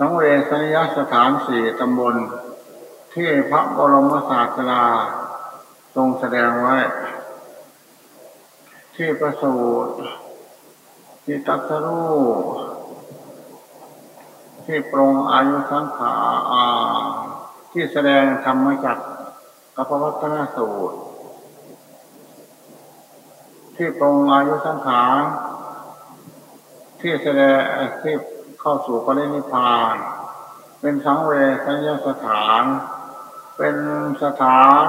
สังเวชนิยสถานสี่ตำบล ที่พระบรมศาสดาทรงแสดงไว้ ที่ประสูติที่ตัสรู้ที่ปรงอายุสังขาอาที่แสดงธรรมจักกับพระวัฒนสูตร ที่ปรงอายุสังขารที่แสดงที่ เข้าสู่ปรินิพาน เป็นสังเวชยสถาน เป็นสถาน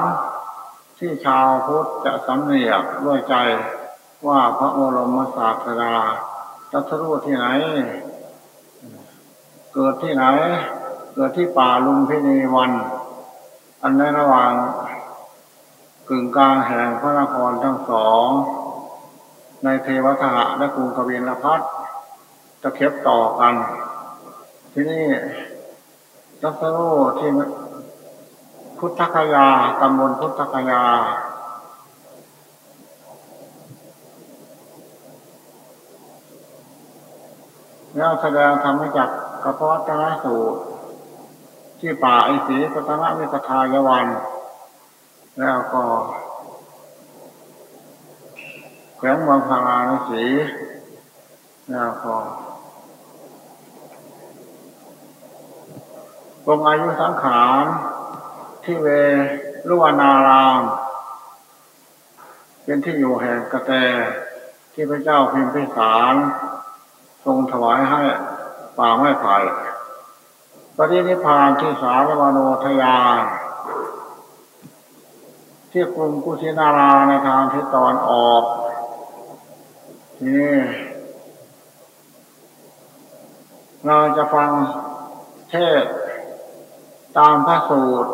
ที่ชาวพุทธจะสำเนียกด้วยใจว่าพระโอรมศาสดาตัทรู้ที่ไหน เกิดที่ไหน เกิดที่ป่าลุมพินีวัน อันในระหว่างกึ่งกลางแห่งพระนครทั้งสอง ในเทวทหะและกรุงกบิลพัท จะเข็บต่อกัน ที่นี่ตัสรู้ที่พุทธคยาตำบลพุทธคยา แล้วแสดงธรรมจักกระเพาะตนะสูตร ที่ป่าไอสีปัตนะมิกทายวัน แล้วก็แขวงเมืองพาราณสีแล้วก็ ตรงอายุสังขารที่เวรุวนาราม เป็นที่อยู่แห่งกระแตที่พระเจ้าพิมพิสารทรงถวายให้ป่าไม้ไผ่ปฏินิพานที่สารวโนทยานที่กรุงกุชินาราในทางทิศตะวันออกนี่เราจะฟังเทศ ตามพระสูตร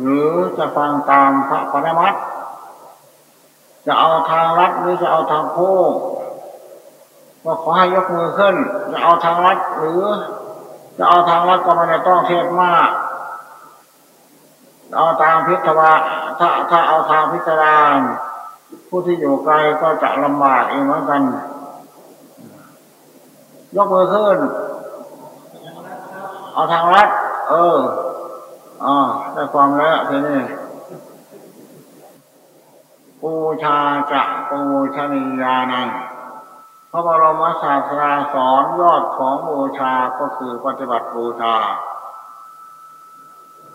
หรือจะฟังตามพระปรมัตจะเอาทางรัดหรือจะเอาทางโค้งว่าขอให้ยกมือขึ้น จะเอาทางรัดหรือ จะเอาทางรัดก็ไม่ได้ต้องเทศมากเอาตามพิทวาถ้าถ้าเอาทางพิจารณาผู้ที่อยู่ไกลก็จะลำบากเองเหมือนกัน ยกมือขึ้น เอาทางรัด เอออ่าได้ความแล้วทีนี้ปูชาจะปูชนียานังพระบรมศาสดาสอนยอดของบูชาก็คือปฏิบัติบูชา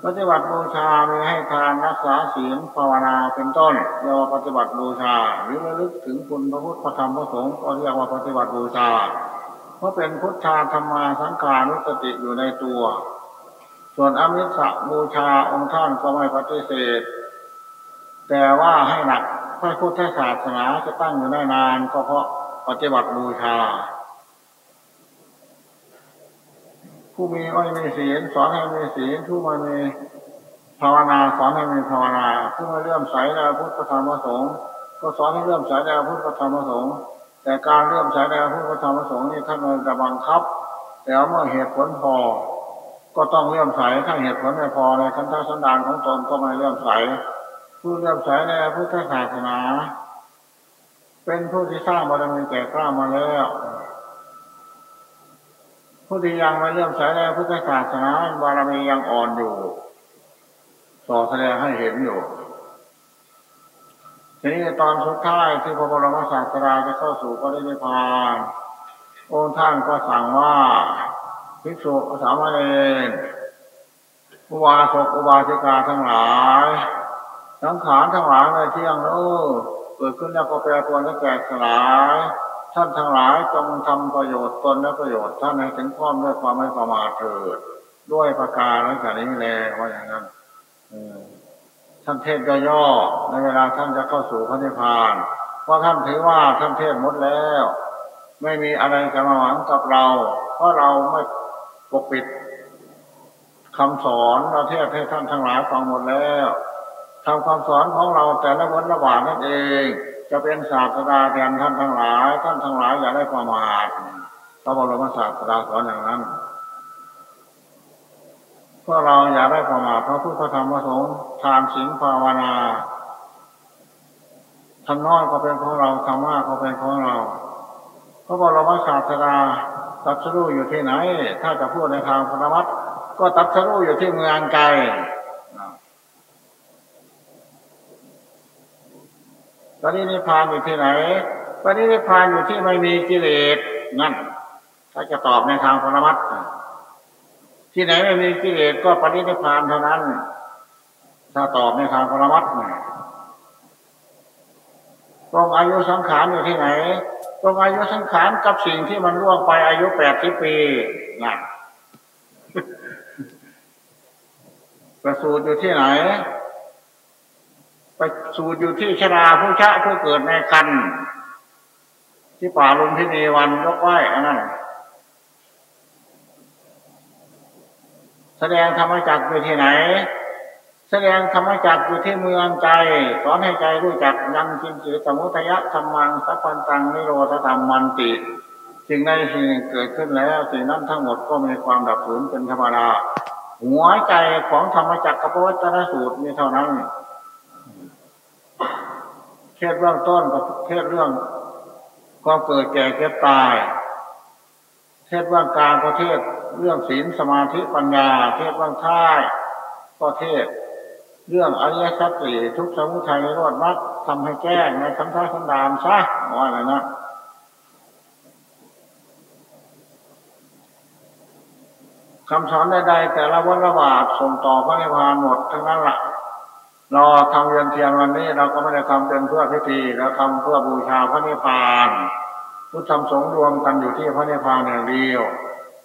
ปฏิบัติบูชามีให้ทานรักษาศีลภาวนาเป็นต้นเรียกว่าปฏิบัติบูชา หรือระลึกถึงคุณพระพุทธพระธรรมพระสงฆ์ก็เรียกว่าปฏิบัติบูชา เพราะเป็นพุทธาธรรมาสังขานุสติอยู่ในตัว ส่วนอมิสะบูชาองค์ท่านก็ไม่ปฏิเสธ แต่ว่าให้หนักพระพุทธศาสนาจะตั้งอยู่ได้นานก็เพราะปฏิบัติบูชา ผู้มีไม่มีศีลสอนให้มีศีลผู้ม่มีภาวนาสอนให้มีภาวนา ผู้ม่เลื่อมใสในพุทธธรรมประสงค์ก็สอนให้เลื่อมใสในพุทธธรรมประสงค์แต่การเลื่อมใสในพุทธธรรมประสงค์นี่ท่านมันจะบังคับ แต่เมื่อเหตุผลพอ ก็ต้องเลื่อมใสถ้าเหตุผลไม่พอในคันธสันดานของตนก็ไม่เลื่อมใสผู้เลื่อมใสในพุทธศาสนา เป็นผู้ที่สร้างบารมีแก่กล้ามาแล้วผู้ที่ยังไม่เลื่อมใสในพุทธศาสนาบารมียังอ่อนอยู่สอแสดงให้เห็นอยู่ทีนี้ตอนสุดท้ายที่พระบรมศาสดาจะเข้าสู่พระนิพพานองค์ท่านก็สั่งว่า ภิกษุสามเณรอุบาสกอุบาสิกาทั้งหลายสังขารทั้งหลายในเที่ยงโน้เกิดขึ้นแล้วก็แปรปรวนและแตกสลาย ท่านทั้งหลายจงทำประโยชน์ตนและประโยชน์ท่านให้ถึงความด้วยความไม่ประมาทเถิด ด้วยประการและจากนี้แลว่าอย่างนั้นท่านเทศย่อๆในเวลาท่านจะเข้าสู่พระนิพพาน เพราะท่านถือว่าท่านเทศหมดแล้ว ไม่มีอะไรจะมาหวังกับเรา เพราะเราไม่ ปกปิดคำสอนเราเทศให้ท่านทั้งหลายฟังหมดแล้วทำความสอนของเราแต่ละวันละบาทนั่นเอง จะเป็นศาสดาแทนท่านทั้งหลาย ท่านทั้งหลายอย่าได้ประมาทพระบรมศาสดาสอนอย่างนั้นพวกเราอย่าได้ประมาทพระพุทธธรรมพระสงฆ์ทานศีลภาวนาทำน้อยก็เป็นของเราทำมากก็เป็นของเราพระบรมศาสดา ตัดสรู้อยู่ที่ไหน ถ้าจะพูดในทางพรมัตก็ตัดสรู้อยู่ที่เมืองไกลตอนนี้นิพานอยู่ที่ไหนตอนนี้นิพานอยู่ที่ไม่มีกิเลสนั่น ถ้าจะตอบในทางพรมัตที่ไหนไม่มีกิเลสก็ปฏินิพานเท่านั้น ถ้าตอบในทางพรมัต ตรงอายุสังขารอยู่ที่ไหน ตรงอายุสังขารกับสิ่งที่มันล่วงไปอายุแปดสิบปีนะประสูตรอยู่ที่ไหนไปสูตรอยู่ที่ชราผู้ชะผู้เกิดในคันที่ป่าลุมพินีวันยกไหวอันนั้นแสดงธรรมจักรอยู่ที่ไหน แสดงธรรมจักอยู่ที่เมืองใจ สอนให้ใจรู้จักยังจินจิสมุทยะธรรมังสัพพันตังนิโรธธรรมมันติสิ่งใดสิ่งเกิดขึ้นแล้วสิ่งนั้นทั้งหมดก็มีความดับสูญเป็นธรรมดาหัวใจของธรรมจักรกับวัจนสูตรมีเท่านั้นเทศเรื่องต้นกับเทศเรื่องความเกิดแก่เก็บตาย เทศเรื่องกลารประเทศเรื่องศีลสมาธิปัญญา เทศเรื่องท้ายก็เทศ เรื่องอริยสัจสี่ทุกสมุทัยรอดมัดทำให้แก้งในคำท้าคำดามซะว่าอะไรนะคำสอนใดๆแต่ละวันละบาทส่งต่อพระนิพพานหมดทั้งนั้นละ่ะเราทำเรียนเทียนวันนี้เราก็ไม่ได้ทำเป็นเพื่อพิธีเราทำเพื่อบูชาพระนิพพานพุทธธรรมสงรวมกันอยู่ที่พระนิพพานอย่างเดียว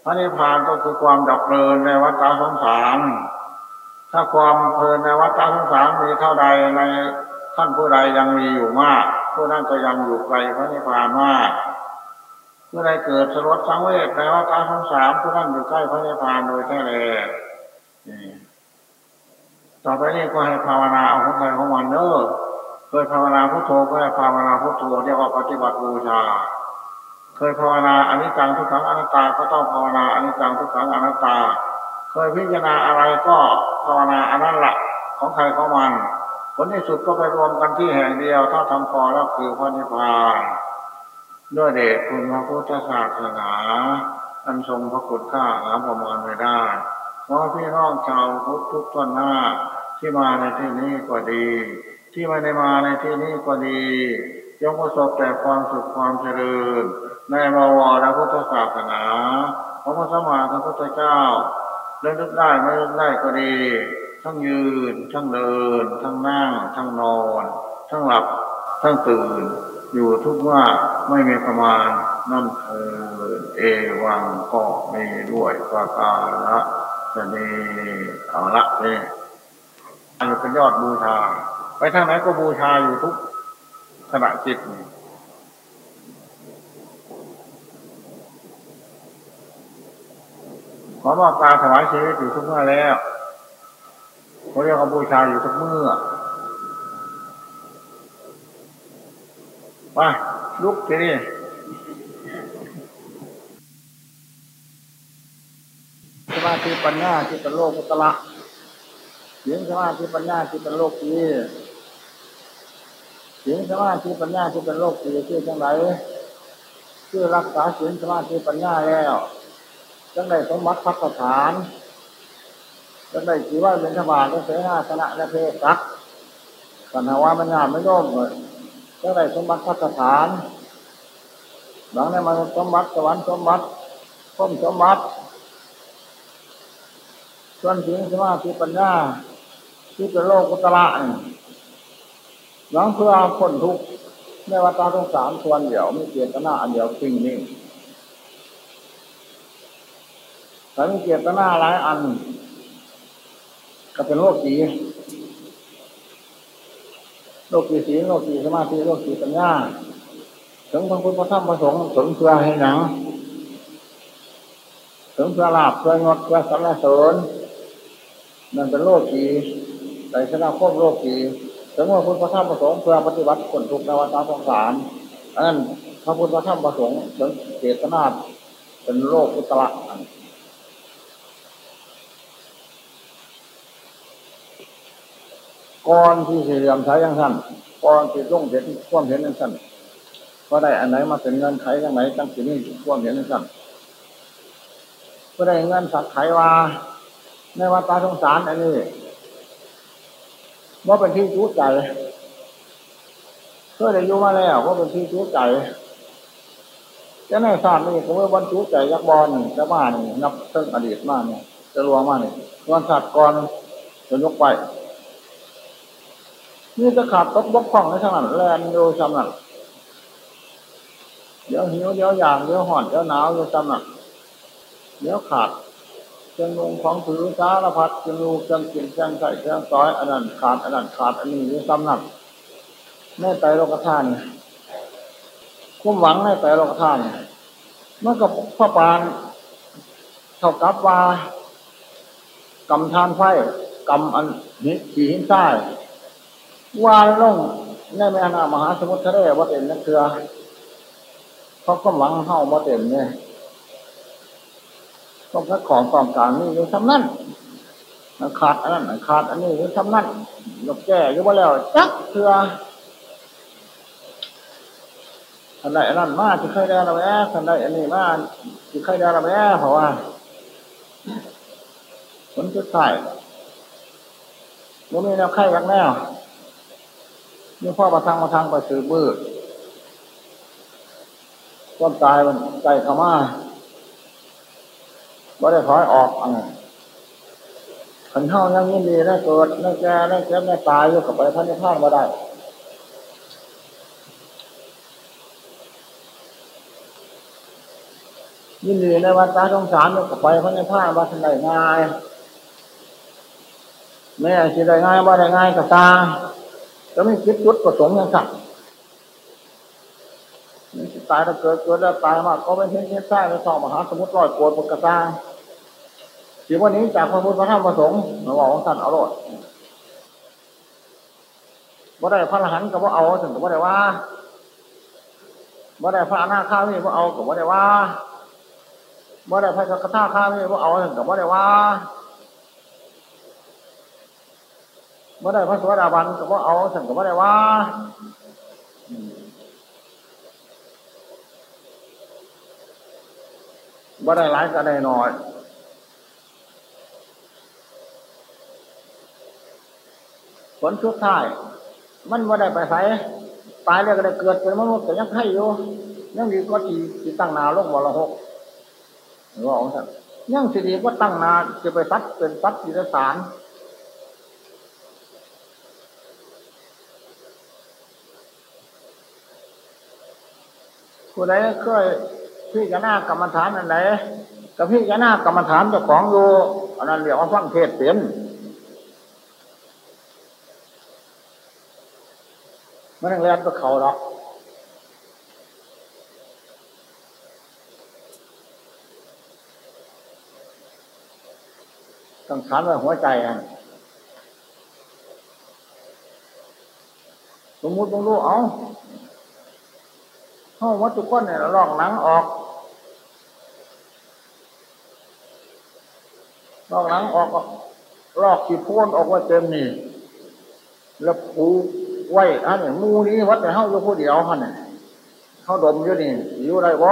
พระนิพพานก็คือความดับเพลินในวัฏสงสาร ถ้าความเพลินในวัฏสงสารมีเท่าใดในท่านผู้ใดยังมีอยู่มาก ผู้นั้นก็ยังอยู่ไกลพระนิพพานมากผู้ใดเกิดสลดสังเวชในวัฏสงสารผู้นั้นอยู่ใกล้พระนิพพานโดยแท้เลยต่อไปนี้ก็ให้ภาวนาเอาของใครของมันเนอะเคยภาวนาพุทโธก็ให้ภาวนาพุทโธเรียกว่าปฏิบัติบูชา เคยภาวนาอนิจจังทุกขังอนัตตาก็ต้องภาวนาอนิจจังทุกขังอนัตตา เคยพิจารณาอะไรก็ภาวนาอันนั้นละของใครของมัน ผลที่สุดก็ไปรวมกันที่แห่งเดียว ถ้าทำพอแล้วคือพระนิพพานด้วยเดชคุณพระพุทธศาสนาอันทรงพระคุณค่าหาประมาณไม่ได้เพราะพี่น้องชาวพุทธทุกต้นหน้าที่มาในที่นี้ก็ดี ที่ไม่ได้มาในที่นี้ก็ดียงประสบแต่ความสุขความเจริญ ในบวรพุทธศาสนาพระพุทธมาพระพุทธเจ้า เล่นลึกได้ไม่ลึกได้ก็ดี ทั้งยืน ทั้งเดิน ทั้งนั่ง ทั้งนอน ทั้งหลับ ทั้งตื่น อยู่ทุกว่าไม่มีประมาณนั่นเออเอวังก็มีด้วยประการละจะนีเอาละนี่อันเป็นยอดบูชา ไปทางไหนก็บูชาอยู่ทุกขณะจิต ขอบอกตาถวายชีวิตอยู่ทุกเมื่อแล้วเขาเรียกว่าบูชาอยู่ทุกเมื่อไปลุกทีนี้สมาธิปัญญาที่เป็นโลกุตละสียงสมาธิปัญญาที่เป็นโลกนี้เสียงสมาธิปัญญาที่เป็นโลกนี้ชื่อจังไรชื่อรักษาเสียงสมาธิปัญญาแล้ว จังได้สมบัติพัฒฐานจังได้สีว่าเป็นธบาลและเสนาสนะและเพศสักสันหาว่ามันงามไม่ร่มเลยจังได้สมบัติพัฒฐานหลังนั้นมาสมบัติสวรรค์สมบัติพ้มสมบัติส่วนเสียงสมาธิปัญญาที่เป็นโลกุตระหลังเพื่อพ้นทุกข์ในวัฏสงสารส่วนเดียวไม่เกียรติหน้าอันเดียวจริงนี่ แต่มีเกียรติหน้าหลายอัน ก็เป็นโลกสีโลกสีสีโลกสีสมาธิโลกสีปัญญาถึงพระพุทธพระธรรมพระสงฆ์ถึงเพื่อให้หนังถึงเพื่อลาบเพื่องดเพื่อสรรเสริญนั่นเป็นโลกสีใส่ชนะครบโลกีถึงว่าพุทธธรรมประสงค์เพื่อปฏิบัติคนทุกข์ในวัฏสงสารอันนั้นพระพุทธธรรมประสงค์ถึงเจตนาเป็นโลกอุตระ ก่อนที่สี่เหลี่ยมใช้ยังสั้นก่อนที่ต้องเห็นความเห็นยังสั้นก็ได้อันไหนมาเป็นเงินไขยังไหนตั้งสิ่นี้ความเห็นยังสั้นก็ได้เงินสักไขว่าในวัดตาสงสารอันนี้ว่าเป็นที่จู้ใจเพื่อได้ยุ่มาแล้วว่าเป็นที่จู้ใจจะในศาสตร์นี่ก็เมื่อบรรจุใจยักษ์บอลจะมานี่นับเส้นอดีตมากเนี่ยจะรวมมากเนี่ยวันศาสตร์ก่อนจะยกไป นี่จะขาดตกบกพร่องในขนาดแลนโยจำนันเดี๋ยวหิวเดี๋ยวอยากเดี๋ยวห่อนเดี๋ยวหนาวเดี๋ยวจำนันเดี๋ยวขาดเครื่องลงของถือสารพัดเครื่องลูเครื่องกินเครื่องใส่เครื่องซอยอันนั้นขาดอันนั้นขาดอันนี้เดี๋ยวจำนันแม่ไตโลกธาตุคุ้มหวังในไตโลกธาตุเมื่อกับพระปานเท่ากับว่ากำทานไฟกำอันนี้ขี่หินใต้ วานลงในแม่น้ำมหาสมุทรทะเลว่าเต็มนั่นคือเขาก็หวังเข้าว่าเต็มเนี่ยต้องพักของตอมการนี่อยู่ทำนั่นขาดอันนั้นขาดอันนี้อยู่ทำนั่นยกแก่ยู่ว่าแล้วจักเถื่อทันใดอันนั้นมาที่เคยได้เราแม่ทันใดอันนี้มาที่เคยได้เราแม่เพราะว่าผลจุดท้ายมันมีแนวไข่ยักแนว นี่พ่อมาทางมาทางไปสืบมืดต้นตายมันใจขม่าบ่ได้ถอยออกอันขันเท่ายังยินดีได้เกิดได้แก่ได้เจ็บได้ตายอยู่กับไปพันธุ์ท่านมาได้ยินดีในวันตาสงสารอยู่กับไปพันธุ์ท่านมาทันได้ง่ายแม่สิได้ง่ายว่าได้ง่ายกับตา จะไม่คิดจุดประสงค์อย่างสั่งนี่ตายแล้วเกิดเกิดแล้วตายมากก็ไม่เห็นเห็นใช่ในสองมหาสมุทรลอยโกรธปกตาสิวันนี้จากพระพุทธพระธรรมพระสงฆ์เราบอกของท่านเอาโลดบ่ได้พระอรหันต์กับว่าเอาถึงกับว่าได้ว่าบ่ได้พระอนาคามีว่เอากับว่าได้ว่าบ่ได้พระสักขะข้ามีว่เอาถึงกับว่าได้ว่า เมื่อได้พระสวัสดิบันก็ว่าเอาสั่งก็ว่าได้ว่าว่าได้หลายก็ได้น้อยผลชุดท้าย มันว่าได้ไปใส่ตายแล้วก็ได้เกิดเป็นมนุษย์แต่ยังให้อยู่ยังดีก็ทีที่ตั้งนาลงวรหกหรือว่าองค์ท่านยังสิดีก็ตั้งนาจะไปซัดเป็นซัดจิตสาร ผู้ใดเคยพี่จะหน้ากรรมฐานอันไหนกับพี่จะหน้ากรรมฐานเจ้าของอยู่อันนั้นเรียกว่าฟังเทศเต็มมันเรียนก็เขาหรอกต้องฐานว่าหัวใจอะสมมติบางรู้เอา ห้องวัตถุก้อนเนี่ยลอกหนังออกลอกหนังออกลอกขีดพ่นออกว่าเต็มนี่แล้วผูไว้อันนี้มูนี้วัดแต่เฮาอยู่ผู้เดียวฮะเนี่ยเขาดมอยู่นี่อยู่ไรบ่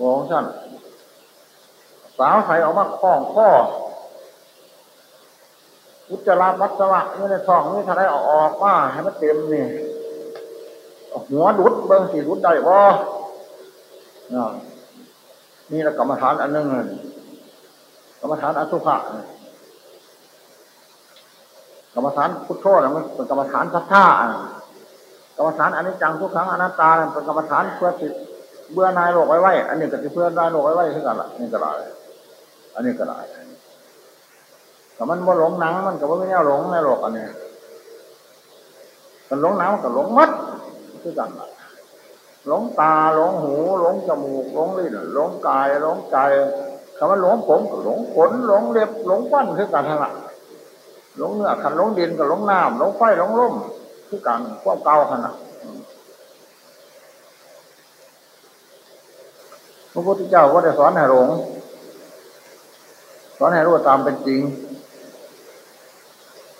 บอกสั่นสาวใส่ออกมาคล้องข้ออุจจาระปัสสาวะนี่ในท้องนี่ถ้าได้ออกมาให้มันเต็มนี่ หัวดุดเบิ้งสีดุดได้บ่นี่ละกรรมฐานอันนึงเลยกรรมฐานอสุภะกรรมฐานพุทโธนะมันเป็นกรรมฐานสัทธากรรมฐานอันนี้จังทุกครั้งอนัตตาเป็นกรรมฐานเพื่อติดเบื่อนายโลกไว้ไว้ อันนี้ก็จะเพื่อนายโลกไว้ไว้ขึ้นกันละนี่ก็ได้อันนี้ก็ได้แต่มันบ่หลงหนังมันก็ไม่แน่หลงในโลกอันนี้มันหลงหนังมันก็หลงมัด คือกันหลงตาหลงหูหลงจมูกหลงลิ้นหลงกายหลงใจคำว่าหลงผมก็หลงขนหลงเล็บหลงฟันคือกันทั้งนั้นหลงเนื้อขันหลงดินกับหลงน้ำหลงไฟหลงลมคือกันความเก่าขนาดพระพุทธเจ้าก็ได้สอนให้หลงสอนให้รู้ตามเป็นจริง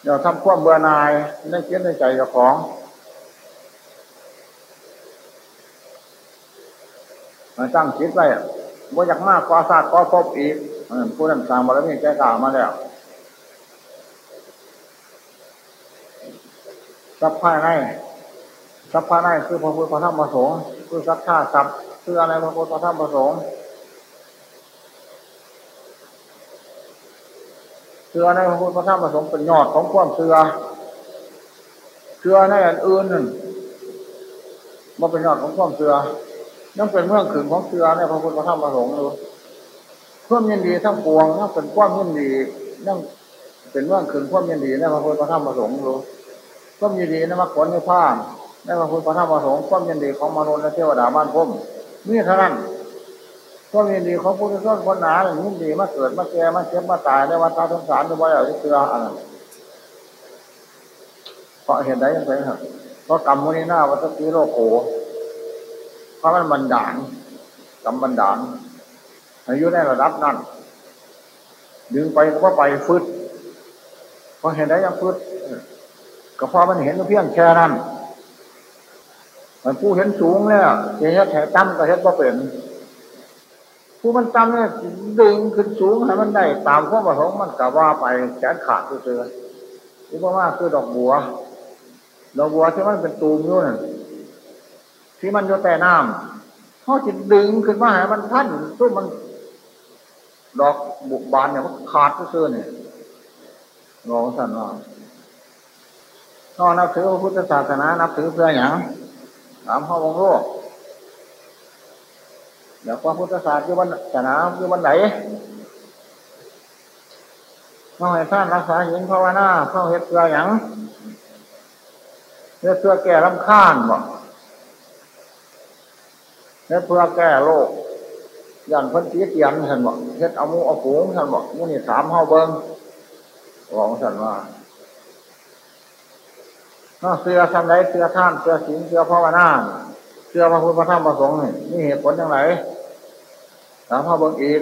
อย่าทำความเบื่อหน่ายในเกียรในใจของมา ตั้งคิดไว้ว่าอยากมากกว่าศาสตร์ก็พบอีกผู้นั้นสร้างบารมีแก่กล่าวมาแล้วสัพพายในสัพพายในคือพระพุทธธรรมประสงค์คือสัพพาสัพคืออะไรพระพุทธธรรมประสงค์คืออะไรพระพุทธธรรมประสงค์เป็นยอดของความเสือเสือในอันอื่นนั่นมันเป็นยอดของความเสือ นั่นเป็นเมืองขืนของเสือในพระพุทธธรรมประสงค์เลยเพื่อยินดีทั้งปวงนั่นเป็นความยินดีนั่นเป็นเมืองขืนความยินดีในพระพุทธธรรมประสงค์เลยความยินดีในมรรคผลในผ้าในพระพุทธธรรมประสงค์ความยินดีของมนุษย์และเทวดาบ้านพุ่มนี่เท่านั้นความยินดีของผู้ที่ต้นคนหนายินดีมาเกิดมาแก่มาเจ็บมาตายในวันตาสงสารในวันอะไรเสืออะไรเพราะเหตุใดยังไงครับเพราะกรรมมุนีหน้าวัตถีโลโกเพ ราะมันบันดาลกรรมบันดาลอายุในระดับนั้น ดึงไปก็ไปฟึดพราะเห็นได้ยังฟึดก็เพราะมันเห็นเพียงแค่นั้น มันผู้เห็นสูงเนี่ยเห็นแถวตั้มก็เห็นว่าเป็น ผู้มันตั้มเนี่ยดึงขึ้นสูงให้มันได้ ตามข้อประสงค์มันกะว่าไปแขนขาดเจอที่พ่อมาคือดอกบัว ดอกบัวที่มันเป็นตูมอยู่นั่น ที่มันอยู่แต่น้ำเขาจิตดึงขึ้นมาให้มันพันตู้มัน ดอกบุกบานเนี่ยมันขาดเสื้อเนี่ยรองสันว่านอนับถือพระพุทธศาสนานับถือเพื่ออย่างถามข้าวงโลกเดี๋ยวพระพุทธศาสนาศาสนาคือวันไหนเข้าให้ท่านรักษาหินภาวนาเข้าเฮ็ดเพื่ออย่างเฮ็ดเพื่อแก่ลำค้านบ่ เฮ็ดเพื่อแก้โรคยันพันตีเตียนท่านบอกเฮ็ดเอามูเอาฝูงท่านบอกนี่สามเฮาเบิ้งบอกท่านว่าเสื้อทำไรเสื้อท่านเสื้อสิงเสื้อภาวนาเสื้อพระพุทธพระธรรมพระสงฆ์นี่เหตุผลอย่างไรสามเฮาเบิ้งอีก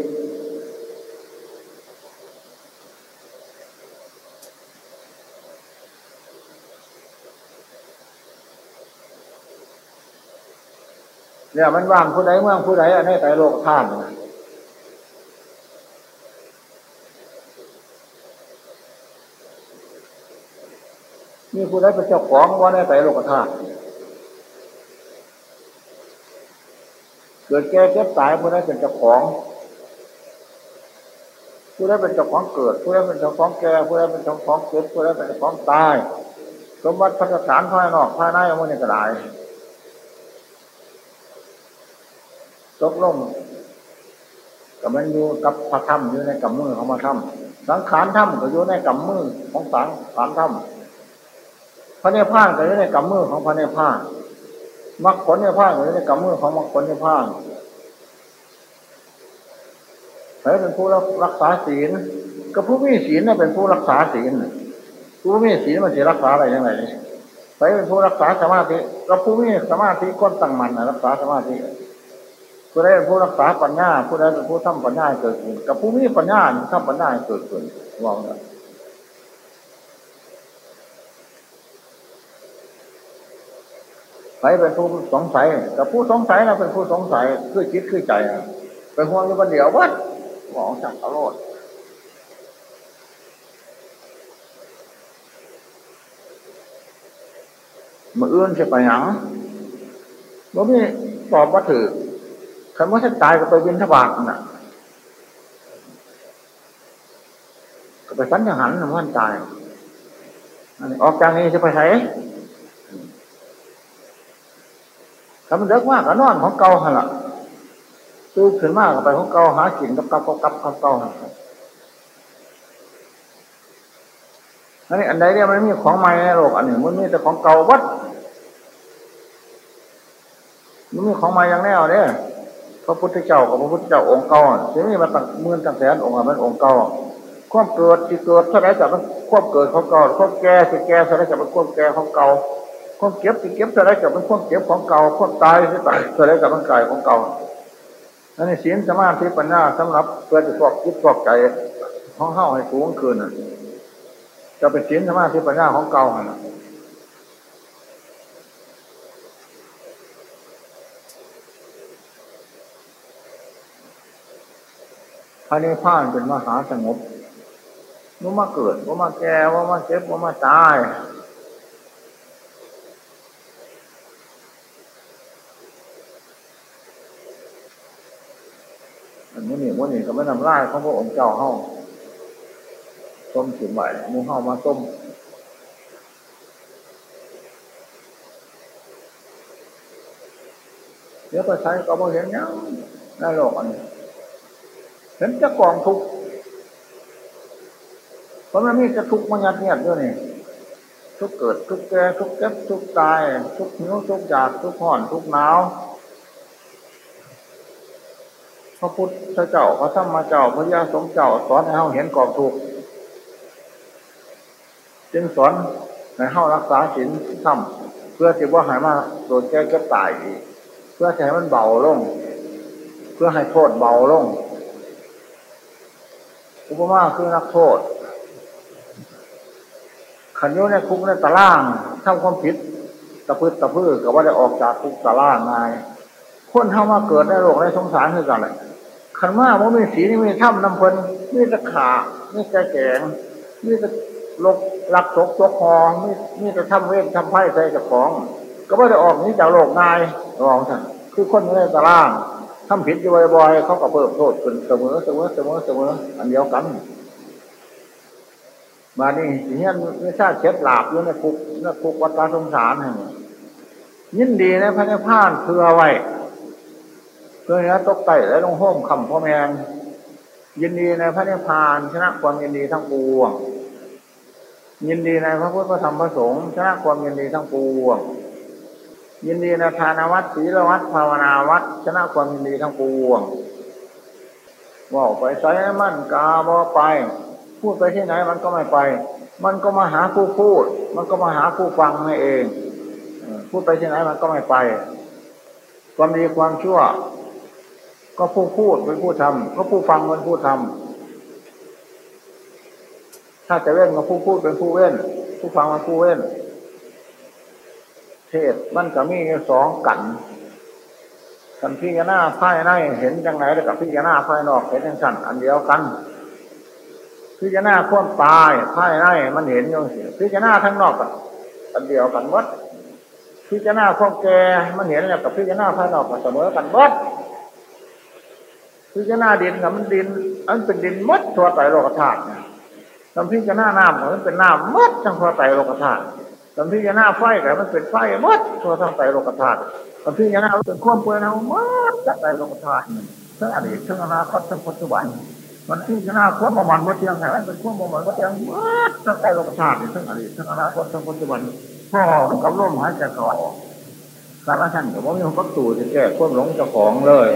เนี่ยมันว่างผู้ใดเมืองผู้ใดอันนี้แต่โลกท่านมีผู้ใดเป็นเจ้าของว่าในแต่โลกธาตุเกิดแก่เจ็บตายผู้ใดเป็นเจ้าของ ผู้ใดเป็นเจ้าของเกิด ผู้ใดเป็นเจ้าของแก่ผู้ใดเป็นเจ้าของเจ็บผู้ใดเป็นเจ้าของตาย สมบัติพัฒนานภายนอกภายในมันนี่ก็ได้ ตกลงกับมันอยู่กับพระธรรมอยู่ในกำมือของพระธรรมสังขารธรรมก็อยู่ในกำมือของสังขารธรรมพระเนพานก็อยู่ในกำมือของพระเนพานมรรคผลเนพานก็อยู่ในกำมือของมรรคผลเนพานใครเป็นผู้รักษาศีลก็ผู้มีศีลน่ะเป็นผู้รักษาศีลผู้มีศีลมันจะรักษาอะไรยังไงใครเป็นผู้รักษาสมาธิก็ผู้มีสมาธิก้นตั้งมันนะรักษาสมาธิ ผู้ใดเป็นผู้รักษาปัญญาผู้ใดเป็นผู้ทำปัญญาเกิดขึ้นกับผู้มีปัญญาทำปัญญาเกิดขึ้นว่าไงใครเป็นผู้สงสัยกับผู้สงสัยเราเป็นผู้สงสัยคือคิดคือใจเป็นห่วงอยู่คนเดียววัดหมองจับอารมณ์มืออื่นจะไปหยังบ่มีตอบว่าถือ คำว่าถ้าตายก็ไปวียนทบาทน่ะก็ไปสัญญาหันนะมันตายออกจากนี้จะไปไหนถ้ามันเลิกมากก็นอนของเก่าหันละตื่นขึ้นมากก็ไปของเก่าหากินกับกับกับกับกับเก่าหันอันนี้อันใดเนี่ยมันมีของใหม่ในโลกอันหนึ่งมันมีแต่ของเก่าวัดมันมีของใหม่อย่างแน่เนี่ย ระพุทธเจ้ากับพระพุทธเจ้าองค์เก่าจะมีมาตั้งมื่นตั้งแสนองค์มันองค์เก่าความเกิดที่เกิดเท่าไรจะมันความเกิดของเก่าความแก่ที่แก่เท่าไรจะมันความแก่ของเก่าความเก็บที่เก็บเท่าไรจะมันความเก็บของเก่าความตายที่ตายเท่าไรจะมันกายของเก่าอันนี้ศีลสมาธิปัญญาสำหรับเพื่อจะฟอกคิดฟอกใจของเฮ้าให้สูงขึ้นจะเป็นศีลสมาธิปัญญาของเก่า ระนิพพานเป็นมหาสงบว่ามาเกิดว่ามาแก่ว่ามาเจ็บว่ามาตายอันนี้นี่วันนี้ก็ไม่นำร่ายของพระองค์เจ้าเฮาต้มสินไหวมูเฮามาต้มเดี๋ยวไปใช้ก็บ่เห็นยังในโลกอันนี้ เห็นจะกองทุกเพราะมันมีจะทุกมันยัดเยียดด้วยนี่ทุกเกิดทุกแก่ทุกเก็บทุกตาย ทุกหิวทุกอยากทุกห่อนทุกหนาวพระพุทธเจ้าพระธรรมเจ้าพระยาสมเจ้าสอนให้เราเห็นกองทุกจึงสอนให้เรารักษาศีลธรรมเพื่อที่ว่าหายมาโดนแก้ก็ตายอีกเพื่อให้มันเบาลง เพื่อให้โทษเบาลง อุปมาคือนักโทษขันโยในคุกในตารางทำความผิดตะพื้ตะพื้ก็ว่าได้ออกจากคุกตารางไงคนเข้ามาเกิดในโลกในสงสารคือกันเลยขันมาว่ามีสีนี่มีถ้ำน้ำเพลินมีตะขามีแก่แกงมีตะลกหลักศกจกคอมีมีตะทำเวททำไพ่ใส่กับของ ก็ว่าได้ออกนี้จากโลกนายรองท่านคือคนในตาราง ทำผิดอยู่บ่อยๆเขาก็เพิ่มโทษขึ้นเสมอเสมอเสมอเสมออันเดียวกัน มานี่เฮียนไม่ทราบเช็ดหลาบอยู่ในคุกในคุกวัดตาสงสารแห่งยินดีในพระนิพพานเพื่อไว้เพื่อนี้ตกไต่และลงห้มคำพ่อแมงยินดีในพระนิพพานชนะความยินดีทั้งปวง ยินดีในพระพุทธธรรมพระสงฆ์ชนะความยินดีทั้งปวง ยินดีในทานวัดศีลวัดภาวนาวัดชนะความยินดีทั้งปวงว่าไปใช้มั่นกาบอไป พูดไปที่ไหนมันก็ไม่ไป มันก็มาหาผู้พูด มันก็มาหาผู้ฟังให้เองพูดไปที่ไหนมันก็ไม่ไป ความดีความชั่ว ก็ผู้พูดเป็นผู้ทำก็ผู้ฟังเป็นผู้ทำถ้าจะเว้นก็ผู้พูดเป็นผู้เว้น ผู้ฟังเป็นผู้เว้น เทศมันก็มีสองกันสันพิจารณาภายในเห็นจังไหนแล้วกับพิจารณาภายนอกเห็นย่างสั่นอันเดียวกันพิจารณาความตายภายในมันเห็นอย่างสิพิจารณาทั้งนอกกันอันเดียวกันวัดพิจารณาความแกมันเห็นแล้วกับพิจารณาภายนอกกันเสมอกันวัดพิจารณาดินกับมันดินอันเป็นดินมัดทั่วไตโลกธาตุทำพิจารณาน้ำมันเป็นน้ำมัดทั้งทั่วไตโลกธาตุ ทำพิจารณาไฟกับมันเป็นไฟมดทั่วทั้งไตโลกธาตุทำพิจาราเป็นความเปลือยเอามัดจากไตโลกธาตุทั้งอดีตทั้งอนาคตทั้งปัจจุบันมันพิจารณาควบประมาณว่าเทียงไงเป็นควบประมาณว่าเทียงมัดทั้งไตโลกธาตุทั้งอดีตทั้งอนาคตทั้งปัจจุบันพ่อกับร่มหายใจเขาออกสารท่านกับว่ามีคนตู่จะแก้ควบหลงเจ้าของเลย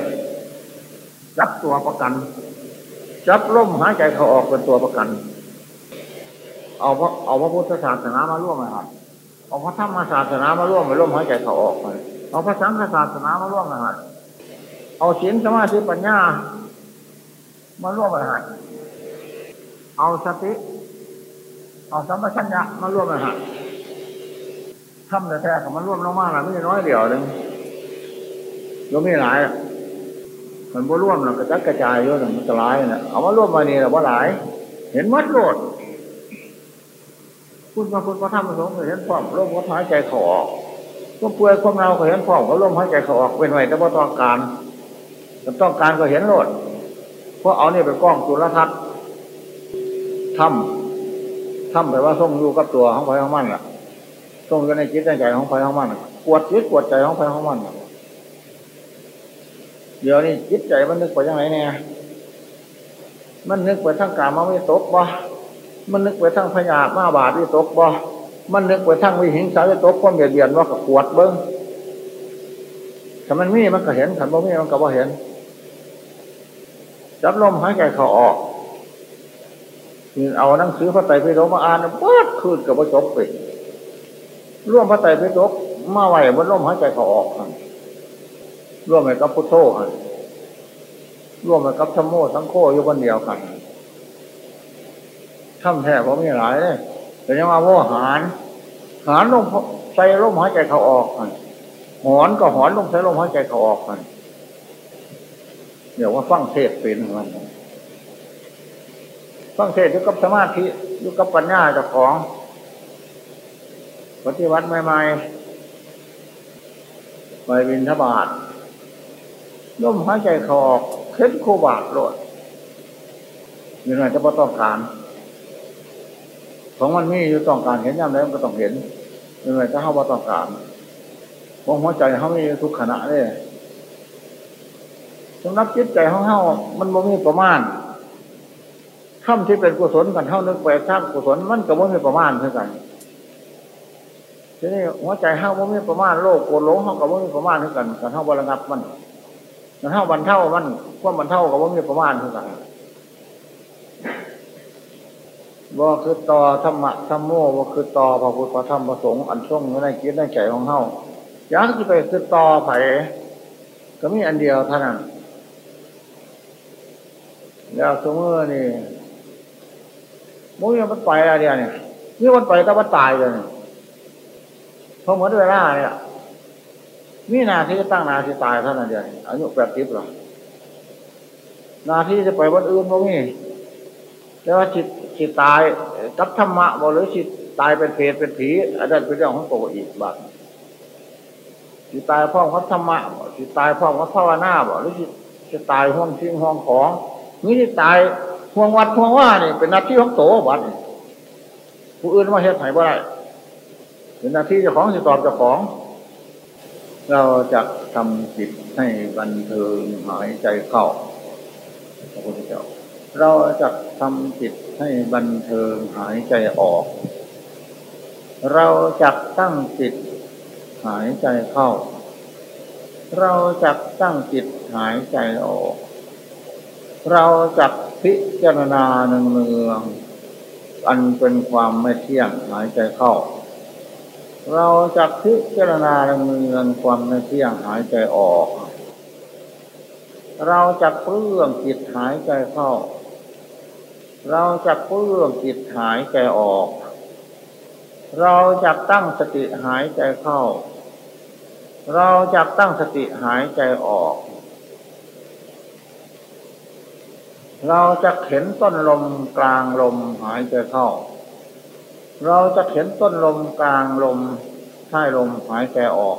จับตัวประกัน จับร่มหายใจเขาออกเป็นตัวประกัน เอาพระเอาพระพุทธศาสนามาร่วมไหมครับ เอาพระธรรมศาสนามาร่วมไปร่วมหายใจเขาออกไปเอาพระสังฆศาสนามาร่วมไหมครับเอาศีลสมาธิปัญญา มาร่วมไหมครับเอาสติ เอาสัมปชัญญะมาร่วมไหมครับทำแต่แท้ๆกับมันร่วมลงมาหน่อยไม่น้อยเดียวหนึ่งก็ไม่หลายมันบ่ร่วมหรอกระจัดกระจายเยอะมันจะหลายนะเอามาร่วมมานี่เราบ่หลาย เห็นมัดโลด พูดมาพูดมาทำมาสงเห็นพร้อมร่มก็หายใจเขาออกก็เปื่อยความเราเห็นพร้อมก็ร่มหายใจเขาออกเป็นไว้แต่ว่าต้องการต้องการก็เห็นโลดเพราะเอาเนี่ยเป็นกล้องจุลทรรศน์ทำทำไปลว่าส่งอยู่กับตัวของไฟของมันล่ะส่งอยู่ในจิตในใจของไฟของมันกวดจิตกวดใจของไฟของมันเดี๋ยวนี้จิตใจมันนึกไปยังไงเนี่ยมันนึกไปทั้งกามาไม่ตกบ่ มันนึกไปทั้งพยาธิมาบาดที่ตกบ่มันนึกไปทั้งวิหิงสาวที่ตกความเบียดเบียนว่ากับขวดเบิ้งถ้ามันมีมันก็เห็นถ้าบ่มีมันก็บ่เห็น จับลมหายใจเขาออกเอาหนังสือพระไตรปิฎกมาอ่านเปิดคืนกับพระจบไปร่วมพระไตรปิฎกมาไหวบนลมหายใจเขาออกร่วมไปกับพุทโธร่วมไปกับธรรมโมสังโฆอยู่บนเดียวกัน ทำแท้เพราะมีหลายเลยแต่ยังมาว่าหารหารลมใส่ลมหายใจเขาออกกันหอนก็หอนลมใส่ลมหายใจเขาออกกันเดี๋ยวว่าฟังเทศเป็นมันฟังเทศอยู่กับสมาธิอยู่กับปัญญาเจ้าของปฏิวัติใหม่ๆไปบินทบาทย่มหายใจคออกเข็นโคบาทโลดยังไงจะพอต้องการ ของมันมีอยู่ต้องการเห็นย่ำแล้วมันก็ต้องเห็นยังไงจะเข้าว่าต้องการของหัวใจเขามีทุกขณะเลยสำนับจิตใจของเขามันบ่มีประมาณคำที่เป็นกุศลกันเท่านึกไปสร้างกุศลมันก็บ่มีประมาณเท่ากันทีนี้หัวใจเฮาบ่มีประมาณโลกโกรธหลงเฮาก็บ่มีประมาณเท่ากันกันเท่าบรงับมันกันเท่าบรรเท่ามันความบรรเท่าก็บ่มีประมาณเท่ากัน บ่าคือต่อธรรมะธรรมโมบ่คือต่อพระพุทธธรรมประสงค์อันทรงอยู่ในจิตในใจของเฮาอยากจะไปคือต่อไผ่ก็มีอันเดียวเท่านั้นแล้วสมมตินี่มุ้ยมันไปอะไรเนี่ยนี่มันไปแต่ว่าตายเลยพอเหมือนเวลาเนี่ยมีนาที่ตั้งนาที่ตายเท่านั้นเดียวอายุแปดสิบหรอนาที่จะไปวันอื่นพวกนี้แต่ว่าจิต จิตายกับธรรมะบ่หรือจิตายเป็นเพศเป็นผีอันนั้นเป็นเรื่องของตัวอีกบ้างจิตายพร้อมกับธรรมะจิตายพร้อมกับภาวนาบ่หรือจิจะตายห้องทิ้งห้องของนี่ที่ตายห่วงวัดห่วงว่านี่เป็นหน้าที่ของโตวัดผู้อื่นมาเฮ็ดไห้บ่ได้เป็นหน้าที่เจ้าของสิตอบเจ้าของ เราจะทำจิตให้บันเทิงหายใจเข้าพระพุทธเจ้าเราจะทำจิต ให้บันเทิงหายใจออก เราจะตั้งจิตหายใจเข้า เราจะตั้งจิตหายใจออก เราจะพิจารณาหนึ่งเนืองอันเป็นความไม่เที่ยงหายใจเข้า เราจะพิจารณาหนึ่งเนืองความไม่เที่ยงหายใจออก เราจะเปลื้องจิตหายใจเข้า เราจะเปลื้อจิตหายใจออก เราจะตั้งสติหายใจเข้า เราจะตั้งสติหายใจออก เราจะเข็นต้นลมกลางลมหายใจเข้า เราจะเข็นต้นลมกลางลมท้ายลมหายใจออก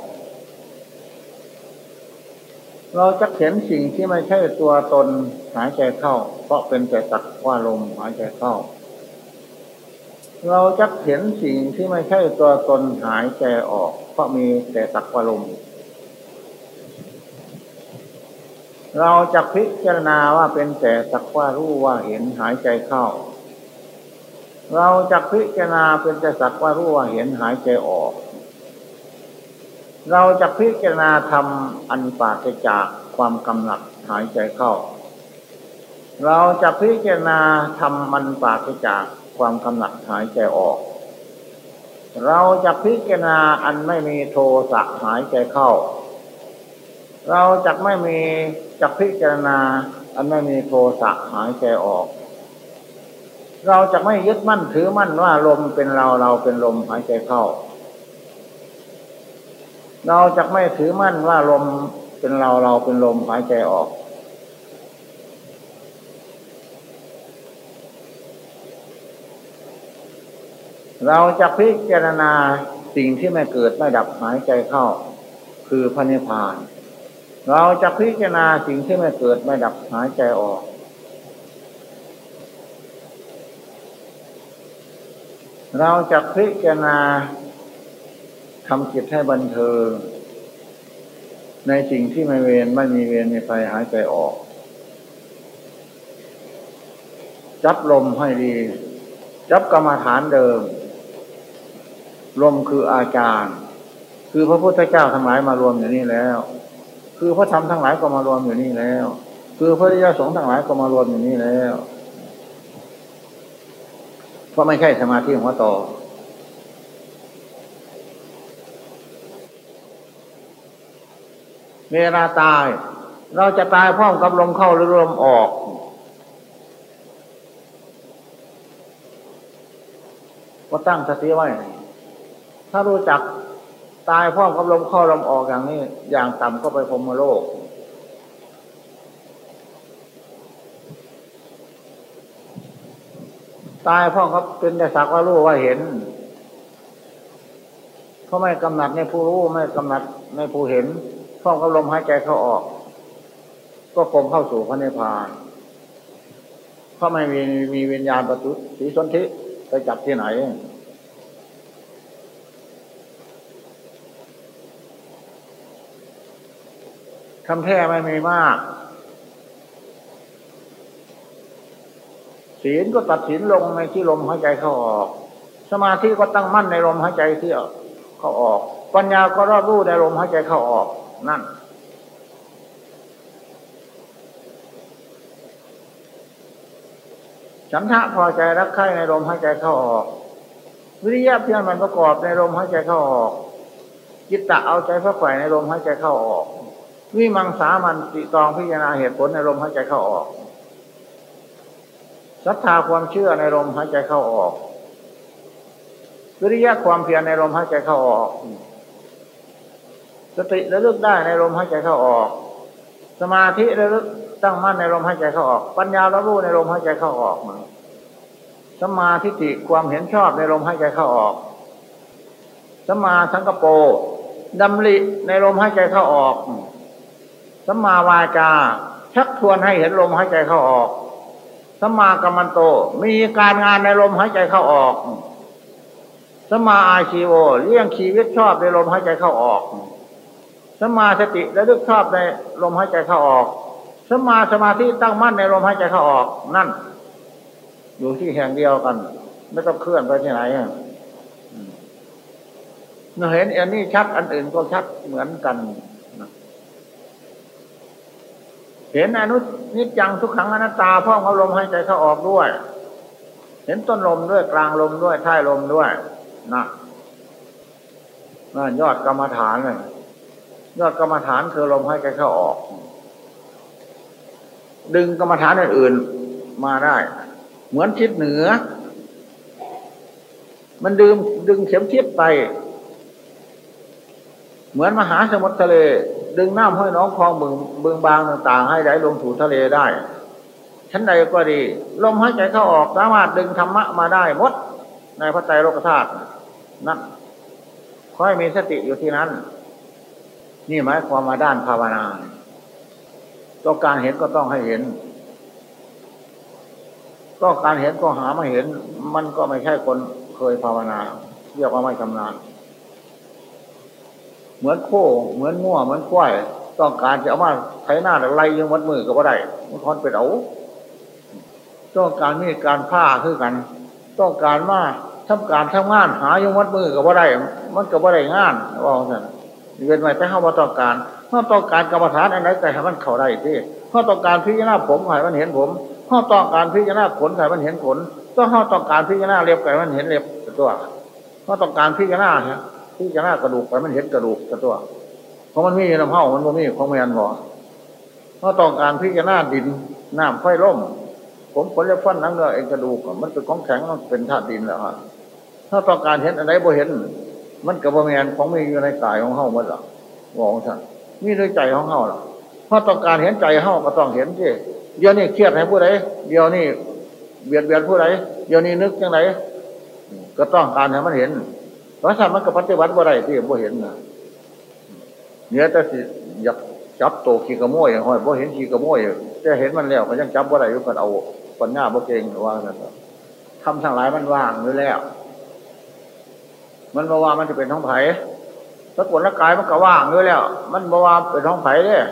เราจะเข็นสิ่งที่ไม่ใช่ตัวตนหายใจเข้า เพราะเป็นแต่สักว่าลมหายใจเข้า เราจะเข็นสิ่งที่ไม่ใช่ตัวตนหายใจออก เพราะมีแต่สักว่าลมเราจะพิจารณาว่าเป็นแต่สักว่ารู้ว่าเห็นหายใจเข้า เราจะพิจารณาเป็นแต่สักว่ารู้ว่าเห็นหายใจออก เราจะพิจารณาทำอันปาศจากความกำหนัดหายใจเข้า เราจะพิจารณาทำมันปาศจากความกำหนัดหายใจออก เราจะพิจารณาอันไม่มีโทสะหายใจเข้า เราจะไม่มีจะพิจารณาอันไม่มีโทสะหายใจออก เราจะไม่ยึดมั่นถือมั่นว่าลมเป็นเราเราเป็นลมหายใจเข้า เราจะไม่ถือมั่นว่าลมเป็นเราเราเป็นลมหายใจออก เราจะพิจารณาสิ่งที่ไม่เกิดไม่ดับหายใจเข้า คือพระนิพพาน เราจะพิจารณาสิ่งที่ไม่เกิดไม่ดับหายใจออกเราจะพิจารณา ทำจิตให้บันเทิง ในสิ่งที่ไม่เวรไม่มีเวรมีไฟหายใจออก จับลมให้ดี จับกรรมฐานเดิม ลมคืออาจารย์ คือพระพุทธเจ้าทั้งหลายมารวมอยู่นี่แล้ว คือพระธรรมทั้งหลายก็มารวมอยู่นี่แล้ว คือพระริยสงฆ์ทั้งหลายก็มารวมอยู่นี่แล้ว เพราะไม่ใช่สมาธิหัวต่อ เวลาตาย เราจะตายพร้อมกับลมเข้าหรือลมออก ก็ตั้งสติไว้ ถ้ารู้จักตายพร้อมกับลมเข้าลมออกอย่างนี้ อย่างต่ำก็ไปพรมโลกตายพ่อเขาเป็นแต่สักว่ารู้ว่าเห็นเขาไม่กำหนัดในผู้รู้ไม่กำหนัดในผู้เห็น พ่อเขาลมหายใจเขาออก ก็คงเข้าสู่พระนิพพานเพราะไม่มีมีวิญญาณประตุสีสนธิไปจับที่ไหน คำแท้ไม่มีมาก ศีลก็ตัดสินลงในที่ลมหายใจเข้าออก สมาธิก็ตั้งมั่นในลมหายใจที่เข้าออก ปัญญาก็รอบรู้ในลมหายใจเข้าออก นั่น ฉันทะพอใจรักใคร่ในลมหายใจเข้าออก วิริยะเพียรมันประกอบในลมหายใจเข้าออก จิตตะเอาใจพระไข่ในลมหายใจเข้าออก วิมังสามันติตองพิจารณาเหตุผลในลมหายใจเข้าออกศรัทธาความเชื่อในลมหายใจเข้าออก วิริยะความเพียรในลมหายใจเข้าออก สติระลึกได้ในลมหายใจเข้าออก สมาธิระลึกตั้งมั่นในลมหายใจเข้าออก ปัญญาระรู้ในลมหายใจเข้าออกมาสมาธิติความเห็นชอบในลมหายใจเข้าออก สมาสังกโปดำริในลมหายใจเข้าออก สมาวาจาชักชวนให้เห็นลมหายใจเข้าออก สมากัมมันโต มีการงานในลมหายใจเข้าออกสมมาอาชีโวเลี้ยงชีวิตชอบในลมหายใจเข้าออก สมาสติและลึกชอบในลมหายใจเข้าออก สมาสมาธิตั้งมั่นในลมหายใจเข้าออก นั่น อยู่ที่แห่งเดียวกัน ไม่ต้องเคลื่อนไปที่ไหนเราเห็นอันนี้ชัดอันอื่นก็ชัดเหมือนกันเห็นอนุนิจจังทุกขังอนัตตาพ่อเอาลมหายใจเข้าออกด้วย เห็นต้นลมด้วยกลางลมด้วยท้ายลมด้วยนะนั่นยอดกรรมฐานเลย ยอดกรรมฐานคือลมหายใจเข้าออก ดึงกรรมฐานอื่นๆมาได้ เหมือนทิศเหนือ มันดึงดึงเข็มทิศไป เหมือนมหาสมุทรทะเล ดึงน้ำห้อยน้องคลองบึงบึงบางต่าง ๆ ให้ไหลลงถูทะเลได้ชั้นใดก็ดี ลมหายใจเข้าออกสามารถดึงธรรมะมาได้หมด ในพระไตรโลกธาตุนั่นค่อยมีสติอยู่ที่นั้น นี่หมายความมาด้านภาวนาต้องการเห็นก็ต้องให้เห็นต้องการเห็นก็หาไม่เห็น มันก็ไม่ใช่คนเคยภาวนาเรียกว่าไม่ชำนาญเหมือนโคเหมือนง่วเหมือนควายต้องการจะเอามาไถหน้าไล่ยังวัดมือก็บ่ได้มันคอนเป็นเอาต้องการมีการผ้าคือกัน ต้องการมาทำการทำงาน หายังวัดมือก็บ่ได้ มันก็บ่ได้งานว่าสั่น เวียนใหม่แต่เข้ามาต้องการเพราต้องการกรรมฐานอันไหนแต่ให้มันเข้าได้ที่เพราต้องการพิจารณาผมให้มันเห็นผมเพราต้องการพิจารณาผลให้มันเห็นผลต้องเข้าต้องการพิจารณาเล็บให้มันเห็นเล็บตัวเพราต้องการพิจารณาพิจารณากระดูกไปมันเห็นกระดูกตัวเพราะมันมีน้ำเห่ามันมีของแมนบ่เพราต้องการพิจารณาดินน้ำไฟร่มผมผลจะฟันนั่งเนื้อเองกระดูกมันเป็นของแข็งมันเป็นธาตุดินแล้วฮะถ้าต้องการเห็นอะไรบ่เห็น มันกับบ่แมนของมีอยู่ในกายของเห่ามันหรอบอกท่านมีในใจของเห่าหรอถ้าต้องการเห็นใจเห่าก็ต้องเห็นที่เดี๋ยวนี้เครียดให้ผู้ใดเดี๋ยวนี้เบียดเบียนผู้ใดเดี๋ยวนี้นึกยังไงก็ต้องการให้มันเห็น เพราะถ้ามันก็ปฏิวัติว่าไรที่บ่เห็นนะเนี่ยแต่สิอยากจับโตขี้กระโมยอย่างห้อยบ่เห็นขี้กระโมยจะเห็นมันแล้วมันยังจับว่าไรอยู่กันเอาปัญญาบ่เก่งว่ากันทำทั้งหลายมันว่างอยู่แล้ว มันบอกว่ามันจะเป็นท้องไผ่สกุลร่างกายมันก็ว่างอยู่แล้ว มันบอกว่าเป็นท้องไผ่เนี่ย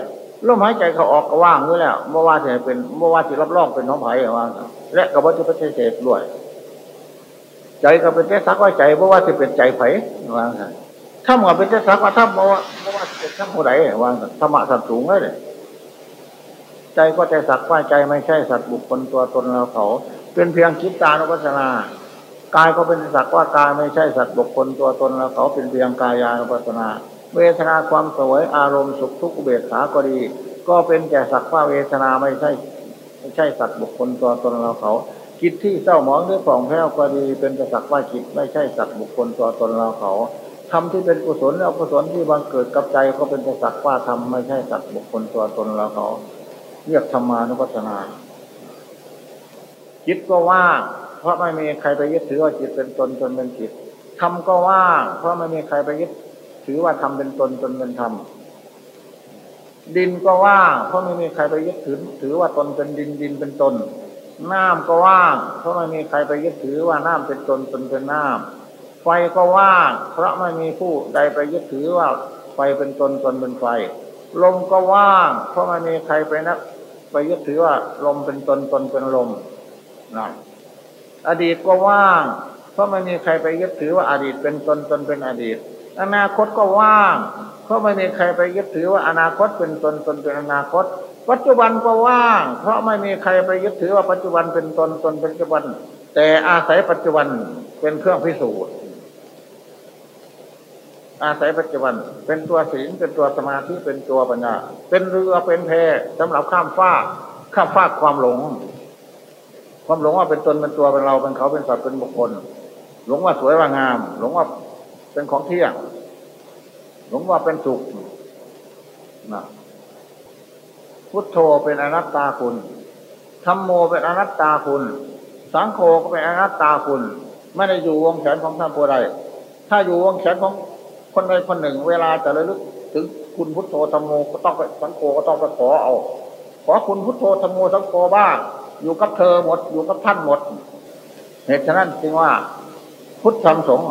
ลมหายใจเขาออกก็ว่างอยู่แล้วบอว่าจะเป็นบอว่าจะรับรองเป็นท้องไผ่ว่าและก็บ่จะปฏิเสธด้วย ใจก็เป็นเทสักว่าใจเพราว่าจะเป็นใจไผ่วางถ้าหมอเป็นเทสักว่าถ้าบอว่าเพราะว่าเป็นทั้งผู้ใดวางธรรมะสัตว์สูงเลยใจก็ใจสักว่าใจไม่ใช่สัตว์บุคคลตัวตนเราเขา เป็นเพียงคิดตานุปัสนา กายก็เป็นสักว่ากายไม่ใช่สัตว์บุคคลตัวตนเราเขาเป็นเพียงกายานุปัสนา เวทนาความสวยอารมณ์สุขทุกขเบียดขาก็ดี ก็เป็นแก่สักว่าเวทนาไม่ใช่ไม่ใช่สัตว์บุคคลตัวตนเราเขาจิตที่เศร้าหมองหรือผ่องแผ้วก็ดี เป็นแต่สักว่าจิตไม่ใช่สัตว์บุคคลตัวตนเราเขาทำที่เป็นกุศลและกุศลที่บังเกิดกับใจก็เป็นแต่สักว่าทำไม่ใช่สัตว์บุคคลตัวตนเราเขา เรียกธรรมานุปัสสนาจิตก็ว่าง ราะไม่มีใครไปยึดถือว่าจิตเป็นตนตนเป็นจิตธรรมก็ว่าง เพราะไม่มีใครไปยึดถือว่าธรรมเป็นตนตนเป็นธรรมดินก็ว่างเพราะไม่มีใครไปยึดถือ ถือว่าตนเป็นดินดินเป็นตน น้ำก็ว่าง เพราะไม่มีใครไปยึดถือว่าน้ำเป็นตนตนเป็นน้ำไฟก็ว่าง เพราะไม่มีผู้ใดไปยึดถือว่าไฟเป็นตนตนเป็นไฟ ลมก็ว่าง เพราะไม่มีใครไปนักไปยึดถือว่าลมเป็นตนตนเป็นลมนะ อดีตก็ว่าง เพราะไม่มีใครไปยึดถือว่าอดีตเป็นตนตนเป็นอดีต อนาคตก็ว่าง เพราะไม่มีใครไปยึดถือว่าอนาคตเป็นตนตนเป็นอนาคต ปัจจุบันก็ว่าง เพราะไม่มีใครไปยึดถือว่าปัจจุบันเป็นตนตนเป็นปัจจุบัน แต่อาศัยปัจจุบันเป็นเครื่องพิสูจน์อาศัยปัจจุบัน เป็นตัวศีลเป็นตัวสมาธิเป็นตัวปัญญาเป็นเรือเป็นแพสำหรับข้ามฟ้าข้ามฟ้าความหลง ความหลงว่าเป็นตนเป็นตัวเป็นเราเป็นเขาเป็นสัตว์เป็นบุคคล หลงว่าสวยว่างาม หลงว่าเป็นของเที่ยง หลงว่าเป็นสุขนะพุทโธเป็นอนัตตาคุณธรรมโมเป็นอนัตตาคุณ สังโฆก็เป็นอนัตตาคุณ ไม่ได้อยู่วงแขนของท่านผู้ใดถ้าอยู่วงแขนของคนใดคนหนึ่ง เวลาจะระลึกถึงคุณพุทโธธรรมโมก็ต้องไปสังโฆก็ต้องไปขอเอา ขอคุณพุทโธธรรมโมสังโฆบ้าง อยู่กับเธอหมด อยู่กับท่านหมด เหตุฉะนั้นจึงว่า พุทธธรรมสงฆ์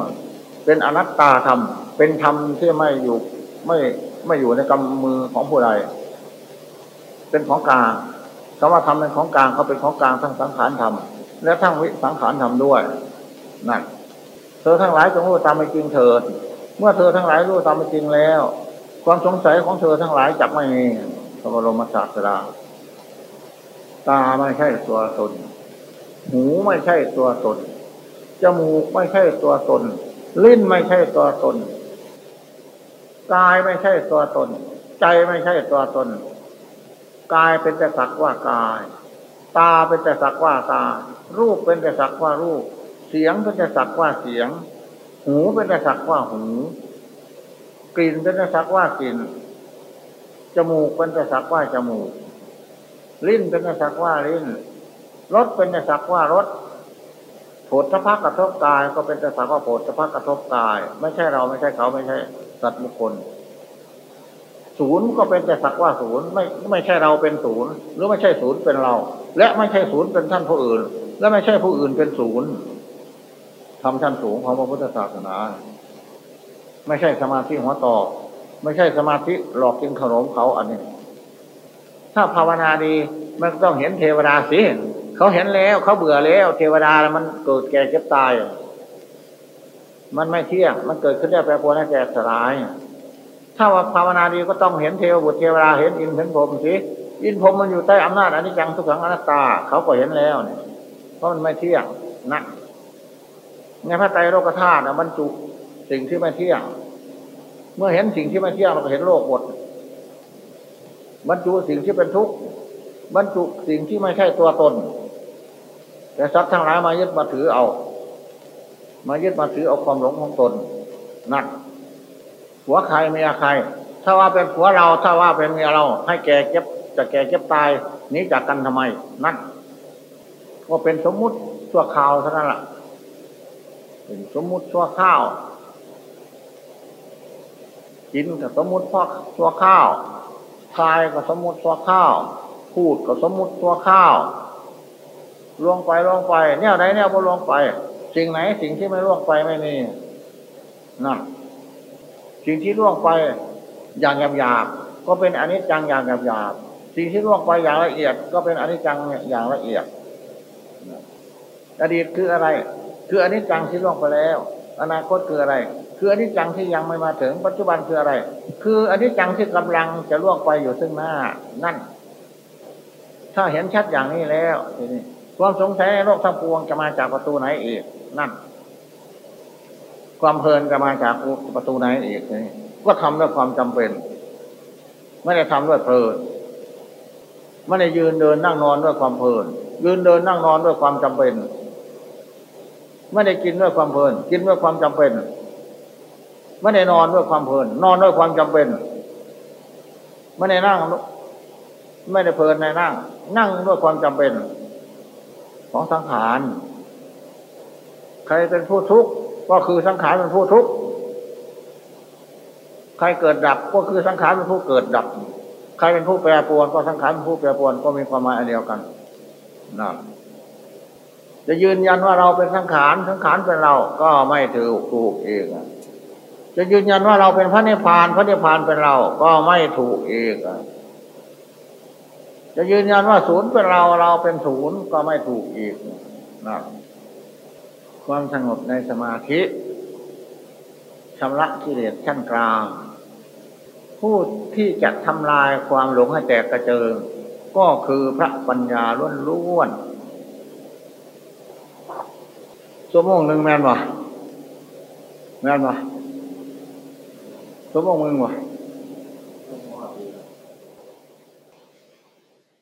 เป็นอนัตตาธรรม เป็นธรรมที่ไม่อยู่ไม่ไม่อยู่ในกำมือของผู้ใด เป็นของกลางคำว่าธรรมเป็นของกลางเขาเป็นของกลางทั้งสังขารธรรม และทั้งวิสังขารธรรมด้วยนั่นเธอทั้งหลายจงรู้ตามเป็นจริงเถิดเมื่อเธอทั้งหลายรู้ตามเป็นจริงแล้ว ความสงสัยของเธอทั้งหลายจักไม่มีพระบรมศาสดา ตาไม่ใช่ตัวตน หูไม่ใช่ตัวตน จมูกไม่ใช่ตัวตน ลิ้นไม่ใช่ตัวตน กายไม่ใช่ตัวตน ใจไม่ใช่ตัวตน กายเป็นแต่สักว่ากาย ตาเป็นแต่สักว่าตา รูปเป็นแต่สักว่ารูป เสียงเป็นแต่สักว่าเสียง หูเป็นแต่สักว่าหู กลิ่นเป็นแต่สักว่ากลิ่น จมูกเป็นแต่สักว่าจมูก ลิ้นเป็นสักว่าลิ้นรสเป็นสักว่ารสโผฏฐพักกระทบกาย ก็เป็นสักว่าโผฏฐพักกระทบกาย ไม่ใช่เราไม่ใช่เขาไม่ใช่ สัตว์บุคคลศูนย์ก็เป็นแต่สักว่าศูนย์ไม่ไม่ใช่เราเป็นศูนย์หรือไม่ใช่ศูนย์เป็นเรา และไม่ใช่ศูนย์เป็นท่านผู้อื่น และไม่ใช่ผู้อื่นเป็นศูนย์ทำชั้นสูงของพระพุทธศาสนา ไม่ใช่สมาธิหัวต่อ ไม่ใช่สมาธิหลอกกินขนมเขาอันนี้ ถ้าภาวนาดีมันต้องเห็นเทวดาสิเขาเห็นแล้วเขาเบื่อแล้ว เทวดามันเกิดแก่เจ็บตาย มันไม่เที่ยงมันเกิดขึ้นได้แปรปรวนแก่สลาย ถ้าว่าภาวนาดีก็ต้องเห็นเทวบุตรเทวดาเห็นอินเห็นพรมสิอินพรมมันอยู่ใต้อำนาจอนิจจังทุกขังอนัตตา เขาก็เห็นแล้วเนี่ยเพราะมันไม่เที่ยงนะในพระไตรโลกธาตุบรรจุสิ่งที่ไม่เที่ยง เมื่อเห็นสิ่งที่ไม่เที่ยงเราก็เห็นโลกหมด บรรจุสิ่งที่เป็นทุกข์บรรจุสิ่งที่ไม่ใช่ตัวตน แต่สัตว์ทั้งหลายมายึดมาถือเอา มายึดมาถือเอาความหลงของตนนั่นหัวใครเมียใคร ถ้าว่าเป็นผัวเรา ถ้าว่าเป็นเมียเรา ให้แก่เก็บจะแก่เก็บตายนี้จากกันทำไม นั่นก็เป็นสมมุติชั่วข่าวเท่านั้นแหละเป็นสมมุติชั่วข้าวกินกับสมมุติพ่อชั่วข้าว ทายก็สมมติตัวข้าว พูดก็สมมติตัวข้าวล่วงไปล่วงไปเนี่ยไหนเนี่ยพอล่วงไป สิ่งไหนสิ่งที่ไม่ล่วงไปไม่มีนั่นสิ่งที่ล่วงไปอย่างหยาบๆก็เป็นอนิจจังอย่างหยาบๆสิ่งที่ล่วงไปอย่างละเอียด ก็เป็นอนิจจังอย่างละเอียดอดีตคืออะไร คืออนิจจังที่ล่วงไปแล้ว อนาคตคืออะไร คืออนิจจังที่ยังไม่มาถึงปัจจุบันคืออะไร คืออนิจจังที่กำลังจะล่วงไปอยู่ซึ่งหน้านั่น ถ้าเห็นชัดอย่างนี้แล้วทีนี้ความสงสัยในโลกทั้งปวงจะมาจากประตูไหนอีกนั่น ความเพลินจะมาจากประตูไหนอีกนี่ก็ทำด้วยความจำเป็น ไม่ได้ทำด้วยเพลินไม่ได้ยืนเดินนั่งนอนด้วยความเพลิน ยืนเดินนั่งนอนด้วยความจำเป็น ไม่ได้กินด้วยความเพลิน กินด้วยความจำเป็น ไม่ได้นอนด้วยความเพลิน นอนด้วยความจำเป็น ไม่ได้นั่ง ไม่ได้เพลินในนั่ง นั่งด้วยความจำเป็น ของสังขาร ใครเป็นผู้ทุกข์ก็คือสังขารเป็นผู้ทุกข์ ใครเกิดดับก็คือสังขารเป็นผู้เกิดดับ ใครเป็นผู้แปรปรวนก็สังขารเป็นผู้แปรปรวนก็มีความหมายเดียวกันนั่นจะยืนยันว่าเราเป็นสังขาร สังขารเป็นเรา ก็ไม่ถูกถูกเอง จะยืนยันว่าเราเป็นพระนิพพานพระนิพพานเป็นเรา ก็ไม่ถูกเองจะยืนยันว่าศูนย์เป็นเราเราเป็นศูนย์ก็ไม่ถูกอีกนะความสงบในสมาธิชำระกิเลสชั้นกลาง ผู้ที่จะทำลายความหลงให้แตกกระเจิง ก็คือพระปัญญาล้วนๆสมองหนึ่งแมนวะแมนวะสมองมึงวะ